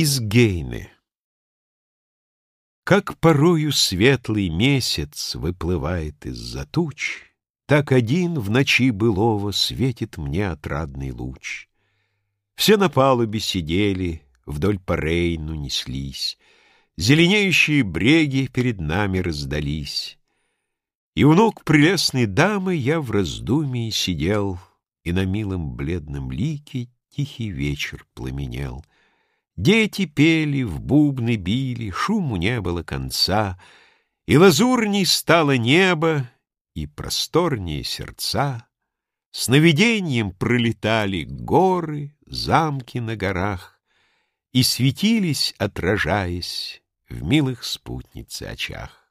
Из Гейны Как порою светлый месяц выплывает из-за туч, Так один в ночи былого светит мне отрадный луч. Все на палубе сидели, вдоль по Рейну неслись, Зеленеющие бреги перед нами раздались. И у ног прелестной дамы я в раздумии сидел, И на милом бледном лике тихий вечер пламенел — Дети пели, в бубны били, шуму не было конца, И лазурней стало небо, и просторнее сердца. Сновидением пролетали горы, замки на горах, И светились, отражаясь, в милых спутнице очах.